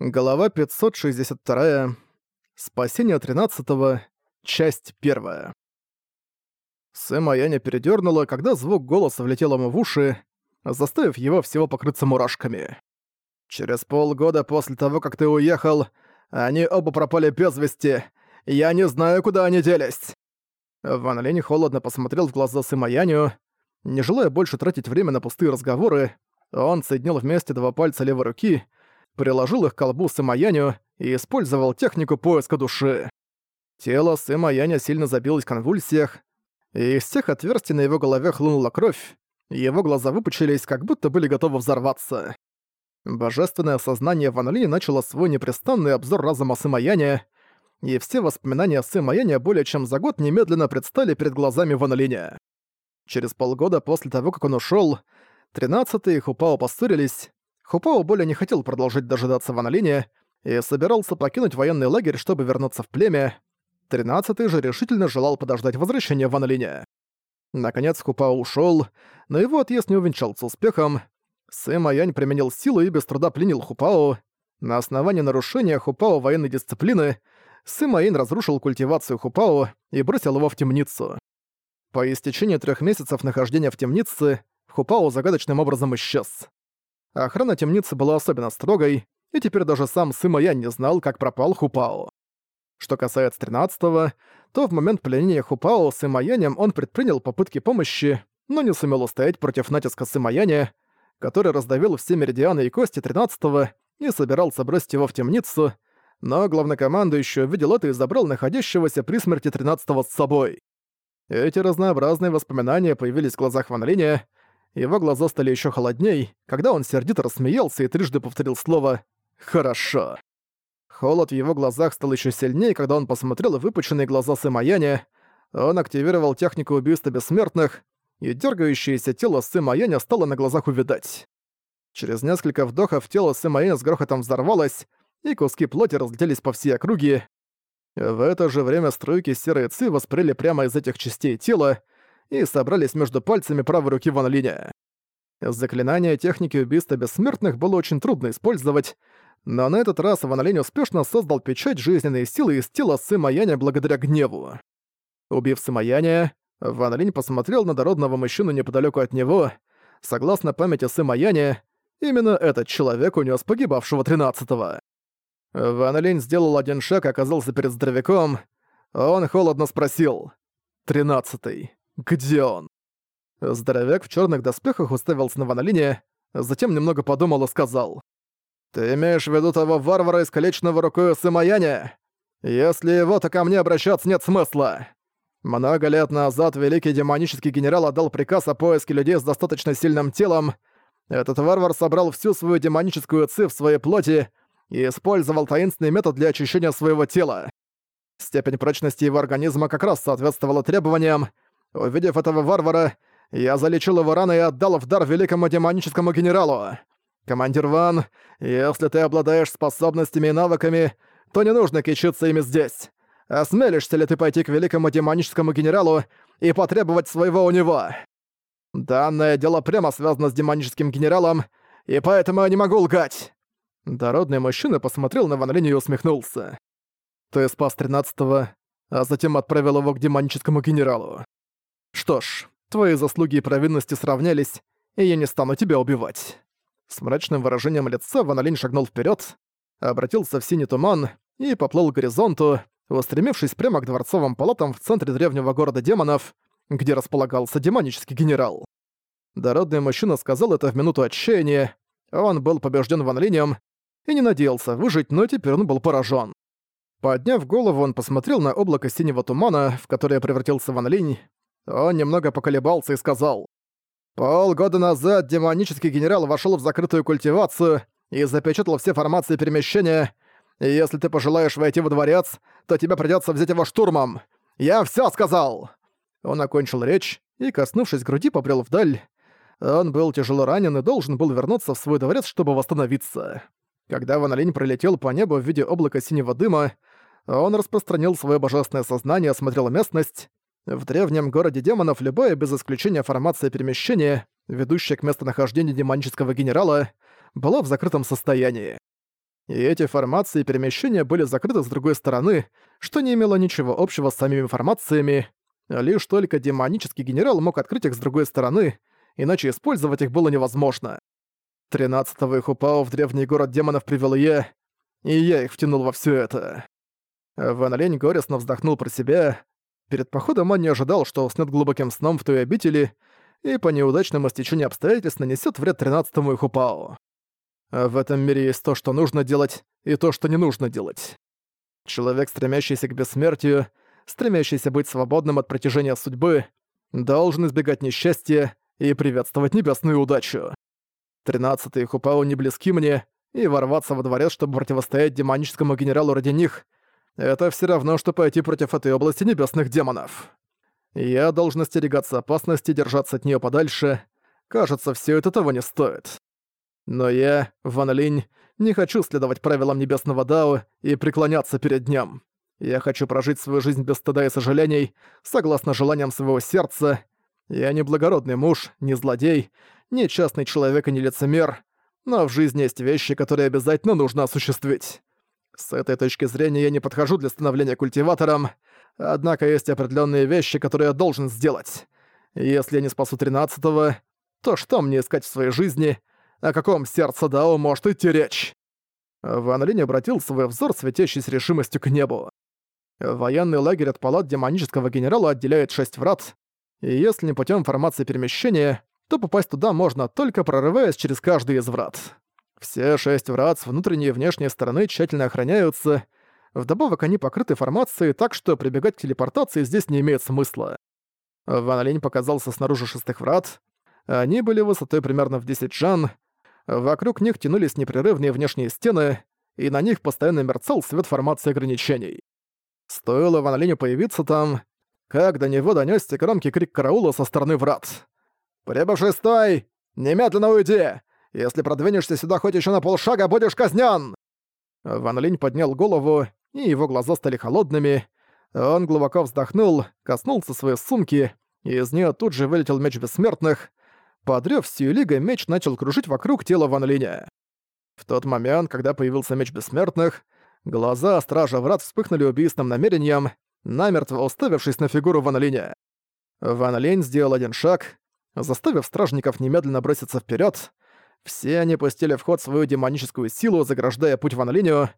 Глава 562. Спасение 13. Часть 1. Сэма Яня передёрнула, когда звук голоса влетел ему в уши, заставив его всего покрыться мурашками. «Через полгода после того, как ты уехал, они оба пропали без вести. Я не знаю, куда они делись». Ван Линь холодно посмотрел в глаза Сэма Яню. Не желая больше тратить время на пустые разговоры, он соединил вместе два пальца левой руки — приложил их к колбу Сымаяню и использовал технику поиска души. Тело Сымаяня сильно забилось в конвульсиях, и из всех отверстий на его голове хлынула кровь, его глаза выпучились, как будто были готовы взорваться. Божественное сознание Ван Ли начало свой непрестанный обзор разума Сымаяня, и все воспоминания Сымаяня более чем за год немедленно предстали перед глазами Ван Линя. Через полгода после того, как он ушёл, тринадцатые Хупао поссорились, Хупао более не хотел продолжать дожидаться Ван Линя и собирался покинуть военный лагерь, чтобы вернуться в племя. Тринадцатый же решительно желал подождать возвращения Ван Линя. Наконец Хупао ушёл, но его отъезд не увенчался успехом. Сэм Аянь применил силу и без труда пленил Хупао. На основании нарушения Хупао военной дисциплины Сэм Аянь разрушил культивацию Хупао и бросил его в темницу. По истечении трех месяцев нахождения в темнице Хупао загадочным образом исчез. Охрана темницы была особенно строгой, и теперь даже сам Сыма Янь не знал, как пропал Хупао. Что касается 13-го, то в момент пленения Хупао Сыма Янем он предпринял попытки помощи, но не сумел устоять против натиска Сыма Яня, который раздавил все меридианы и кости 13-го и собирался бросить его в темницу, но главнокомандующий увидел это и забрал находящегося при смерти 13-го с собой. Эти разнообразные воспоминания появились в глазах Ван Линя, его глаза стали еще холодней, когда он сердито рассмеялся и трижды повторил слово «Хорошо». Холод в его глазах стал еще сильнее, когда он посмотрел выпученные глаза Сымаяня. Он активировал технику убийства бессмертных, и дергающееся тело Сымаяня стало на глазах увидать. Через несколько вдохов тело Сымаяня с грохотом взорвалось, и куски плоти разлетелись по всей округе. В это же время струйки серой ци воспрели прямо из этих частей тела, и собрались между пальцами правой руки Ван Линя. Заклинание техники убийства бессмертных было очень трудно использовать, но на этот раз Ван Линь успешно создал печать жизненной силы из тела Сыма Яня благодаря гневу. Убив Сыма Яня, Ван Линь посмотрел на дородного мужчину неподалеку от него. Согласно памяти Сыма Яня, именно этот человек унес погибавшего тринадцатого. Ван Линь сделал один шаг и оказался перед здоровяком. Он холодно спросил. «Тринадцатый, где он?» Здоровяк в черных доспехах уставился на Ванолине, затем немного подумал и сказал. «Ты имеешь в виду того варвара, искалеченного рукой Сымаяня? Если его, то ко мне обращаться нет смысла. Много лет назад великий демонический генерал отдал приказ о поиске людей с достаточно сильным телом. Этот варвар собрал всю свою демоническую ци в своей плоти и использовал таинственный метод для очищения своего тела. Степень прочности его организма как раз соответствовала требованиям, Увидев этого варвара, я залечил его раны и отдал в дар великому демоническому генералу. Командир Ван, если ты обладаешь способностями и навыками, то не нужно кичиться ими здесь. Осмелишься ли ты пойти к великому демоническому генералу и потребовать своего у него? Данное дело прямо связано с демоническим генералом, и поэтому я не могу лгать. Дородный мужчина посмотрел на Ван Линь и усмехнулся. Ты спас тринадцатого, а затем отправил его к демоническому генералу. Что ж, твои заслуги и провинности сравнялись, и я не стану тебя убивать. С мрачным выражением лица Ван шагнул вперед, обратился в синий туман и поплыл к горизонту, устремившись прямо к дворцовым палатам в центре древнего города демонов, где располагался демонический генерал. Дородный мужчина сказал это в минуту отчаяния. Он был побежден Ван Линем и не надеялся выжить, но теперь он был поражен. Подняв голову, он посмотрел на облако синего тумана, в которое превратился Ван Линь, он немного поколебался и сказал. «Полгода назад демонический генерал вошел в закрытую культивацию и запечатал все формации перемещения. И если ты пожелаешь войти во дворец, то тебе придется взять его штурмом. Я все сказал!» Он окончил речь и, коснувшись груди, побрел вдаль. Он был тяжело ранен и должен был вернуться в свой дворец, чтобы восстановиться. Когда Ван Линь пролетел по небу в виде облака синего дыма, он распространил свое божественное сознание, осмотрел местность в древнем городе демонов любая без исключения формация перемещения, ведущая к местонахождению демонического генерала, была в закрытом состоянии. И эти формации перемещения были закрыты с другой стороны, что не имело ничего общего с самими формациями. Лишь только демонический генерал мог открыть их с другой стороны, иначе использовать их было невозможно. Тринадцатого их упал в древний город демонов привел я, и я их втянул во все это. Ван Лень горестно вздохнул про себя. Перед походом он не ожидал, что уснет глубоким сном в той обители, и по неудачному стечению обстоятельств нанесет вред тринадцатому их упал. В этом мире есть то, что нужно делать, и то, что не нужно делать. Человек, стремящийся к бессмертию, стремящийся быть свободным от протяжения судьбы, должен избегать несчастья и приветствовать небесную удачу. Тринадцатый Хупао не близки мне, и ворваться во дворец, чтобы противостоять демоническому генералу ради них, это все равно, что пойти против этой области небесных демонов. Я должен остерегаться опасности, держаться от нее подальше. Кажется, все это того не стоит. Но я, Ван Линь, не хочу следовать правилам Небесного Дао и преклоняться перед ним. Я хочу прожить свою жизнь без стыда и сожалений, согласно желаниям своего сердца. Я не благородный муж, не злодей, не частный человек и не лицемер, но в жизни есть вещи, которые обязательно нужно осуществить. С этой точки зрения я не подхожу для становления культиватором, однако есть определенные вещи, которые я должен сделать. Если я не спасу тринадцатого, то что мне искать в своей жизни — о каком сердце Дао может идти речь? Ван Линь обратил свой взор, светящийся решимостью к небу. Военный лагерь от палат демонического генерала отделяет шесть врат, и если не путем формации перемещения, то попасть туда можно только прорываясь через каждый из врат. Все шесть врат с внутренней и внешней стороны тщательно охраняются, вдобавок они покрыты формацией, так что прибегать к телепортации здесь не имеет смысла. Ван Линь показался снаружи шестых врат, они были высотой примерно в 10 джан, Вокруг них тянулись непрерывные внешние стены, и на них постоянно мерцал свет формации ограничений. Стоило Ван Линю появиться там, как до него донёсся громкий крик караула со стороны врат. «Прибывший стой! Немедленно уйди! Если продвинешься сюда хоть ещё на полшага, будешь казнён!» Ван Линь поднял голову, и его глаза стали холодными. Он глубоко вздохнул, коснулся своей сумки, и из неё тут же вылетел меч бессмертных — Подрёв Сьюлига, меч начал кружить вокруг тела Ван Линя. В тот момент, когда появился меч бессмертных, глаза Стража Врат вспыхнули убийственным намерением, намертво уставившись на фигуру Ван Линя. Ван Линь сделал один шаг, заставив стражников немедленно броситься вперед. Все они пустили в ход свою демоническую силу, заграждая путь Ван Линю.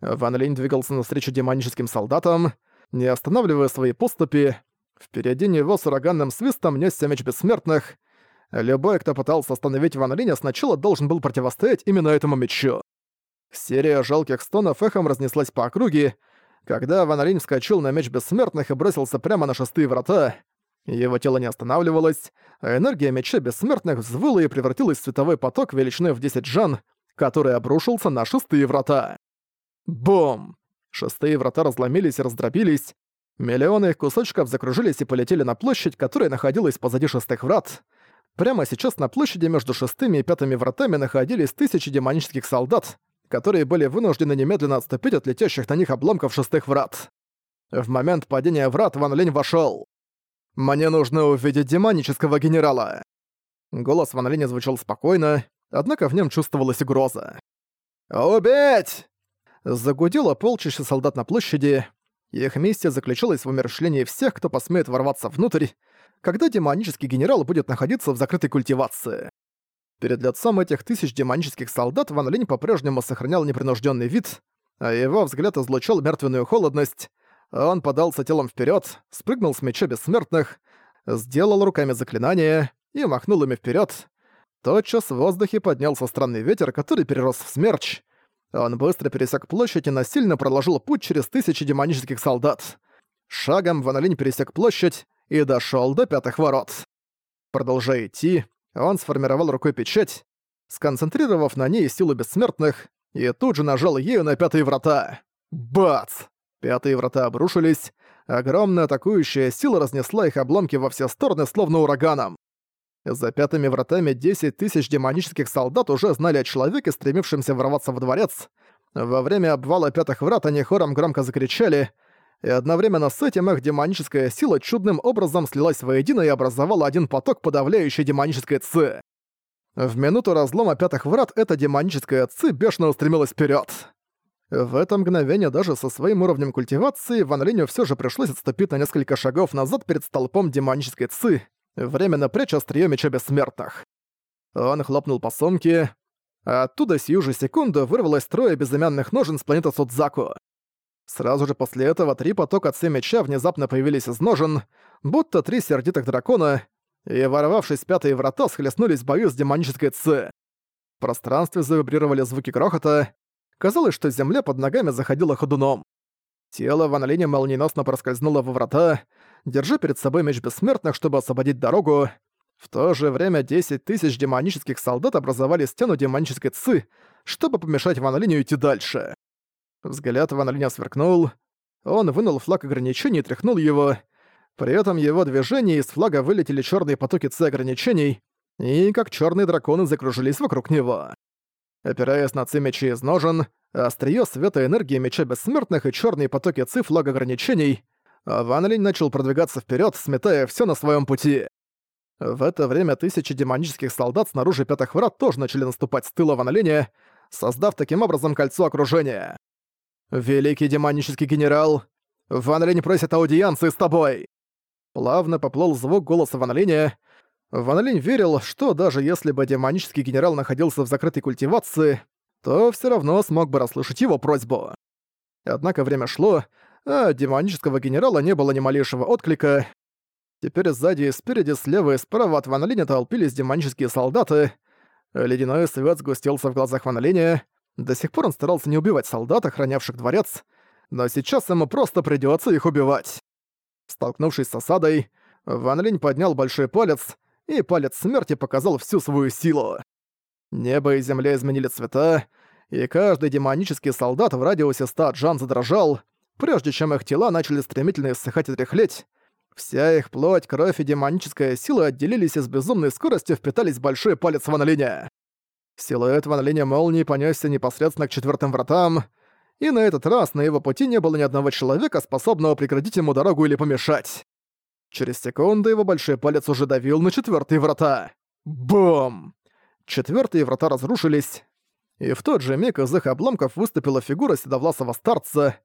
Ван Линь двигался навстречу демоническим солдатам, не останавливая свои поступи. Впереди него с ураганным свистом несся меч бессмертных — Любой, кто пытался остановить Ван Линя, сначала должен был противостоять именно этому мечу. Серия жалких стонов эхом разнеслась по округе, когда Ван Линь вскочил на меч бессмертных и бросился прямо на шестые врата. Его тело не останавливалось, а энергия меча бессмертных взвыла и превратилась в световой поток величиной в 10 джан, который обрушился на шестые врата. Бум! Шестые врата разломились и раздробились. Миллионы их кусочков закружились и полетели на площадь, которая находилась позади шестых врат. Прямо сейчас на площади между шестыми и пятыми вратами находились тысячи демонических солдат, которые были вынуждены немедленно отступить от летящих на них обломков шестых врат. В момент падения врат Ван Линь вошёл. «Мне нужно увидеть демонического генерала!» Голос Ван Линя звучал спокойно, однако в нем чувствовалась угроза. «Убить!» Загудело полчища солдат на площади. Их миссия заключалась в умершлении всех, кто посмеет ворваться внутрь, когда демонический генерал будет находиться в закрытой культивации. Перед лицом этих тысяч демонических солдат Ван Линь по-прежнему сохранял непринужденный вид, а его взгляд излучал мертвенную холодность. Он подался телом вперед, спрыгнул с меча бессмертных, сделал руками заклинание и махнул ими вперед. Тотчас в воздухе поднялся странный ветер, который перерос в смерч. Он быстро пересек площадь и насильно проложил путь через тысячи демонических солдат. Шагом Ван пересек площадь и дошёл до пятых ворот. Продолжая идти, он сформировал рукой печать, сконцентрировав на ней силу бессмертных, и тут же нажал ею на пятые врата. Бац! Пятые врата обрушились, огромная атакующая сила разнесла их обломки во все стороны, словно ураганом. За пятыми вратами 10 тысяч демонических солдат уже знали о человеке, стремившемся ворваться во дворец. Во время обвала пятых врат они хором громко закричали — и одновременно с этим их демоническая сила чудным образом слилась воедино и образовала один поток подавляющей демонической ци. В минуту разлома пятых врат эта демоническая ци бешено устремилась вперед. В это мгновение даже со своим уровнем культивации Ван Линю всё же пришлось отступить на несколько шагов назад перед столпом демонической ци, временно пряча остриё меча бессмертных. Он хлопнул по сумке, оттуда сию же секунду вырвалось трое безымянных ножен с планеты Судзаку. Сразу же после этого три потока ци меча внезапно появились из ножен, будто три сердитых дракона, и, ворвавшись в пятые врата, схлестнулись в бою с демонической ци. В пространстве завибрировали звуки грохота, Казалось, что земля под ногами заходила ходуном. Тело Ван Линя молниеносно проскользнуло во врата, держа перед собой меч бессмертных, чтобы освободить дорогу. В то же время 10 тысяч демонических солдат образовали стену демонической ци, чтобы помешать Ван идти дальше. Взгляд Ван сверкнул. Он вынул флаг ограничений и тряхнул его. При этом его движении из флага вылетели черные потоки ци ограничений, и как черные драконы закружились вокруг него. Опираясь на ци мечи из ножен, острие света энергии меча бессмертных и черные потоки ци флаг ограничений, Ван Линь начал продвигаться вперед, сметая все на своем пути. В это время тысячи демонических солдат снаружи пятых врат тоже начали наступать с тыла Ван Линя, создав таким образом кольцо окружения. «Великий демонический генерал, Ван Линь просит аудиенции с тобой!» Плавно поплыл звук голоса Ван Линя, Ван Линь верил, что даже если бы демонический генерал находился в закрытой культивации, то все равно смог бы расслышать его просьбу. Однако время шло, а демонического генерала не было ни малейшего отклика. Теперь сзади и спереди, слева и справа от Ван Линя толпились демонические солдаты. Ледяной свет сгустился в глазах Ван Линя. До сих пор он старался не убивать солдат, охранявших дворец, но сейчас ему просто придётся их убивать. Столкнувшись с осадой, Ван Линь поднял большой палец, и палец смерти показал всю свою силу. Небо и земля изменили цвета, и каждый демонический солдат в радиусе 100 джан задрожал, прежде чем их тела начали стремительно иссыхать и тряхлеть. Вся их плоть, кровь и демоническая сила отделились и с безумной скоростью впитались в большой палец Ван Линя. Силуэт Ван Линя молнии понесся непосредственно к четвертым вратам, и на этот раз на его пути не было ни одного человека, способного преградить ему дорогу или помешать. Через секунду его большой палец уже давил на четвертые врата. Бум! Четвертые врата разрушились, и в тот же миг из их обломков выступила фигура седовласого старца.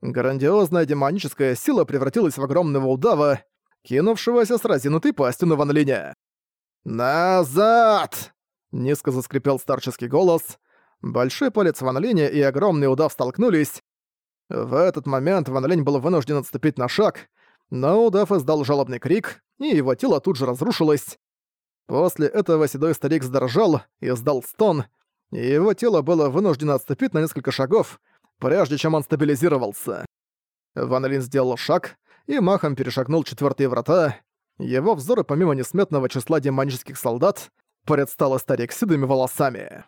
Грандиозная демоническая сила превратилась в огромного удава, кинувшегося с разинутой пастью на Ван Линя. «Назад!» — низко заскрипел старческий голос. Большой палец Ван Линя и огромный удав столкнулись. В этот момент Ван Линь был вынужден отступить на шаг, но удав издал жалобный крик, и его тело тут же разрушилось. После этого седой старик задрожал и издал стон, и его тело было вынуждено отступить на несколько шагов, прежде чем он стабилизировался. Ван Лин сделал шаг и махом перешагнул четвертые врата. Его взоры помимо несметного числа демонических солдат предстало старик с седыми волосами.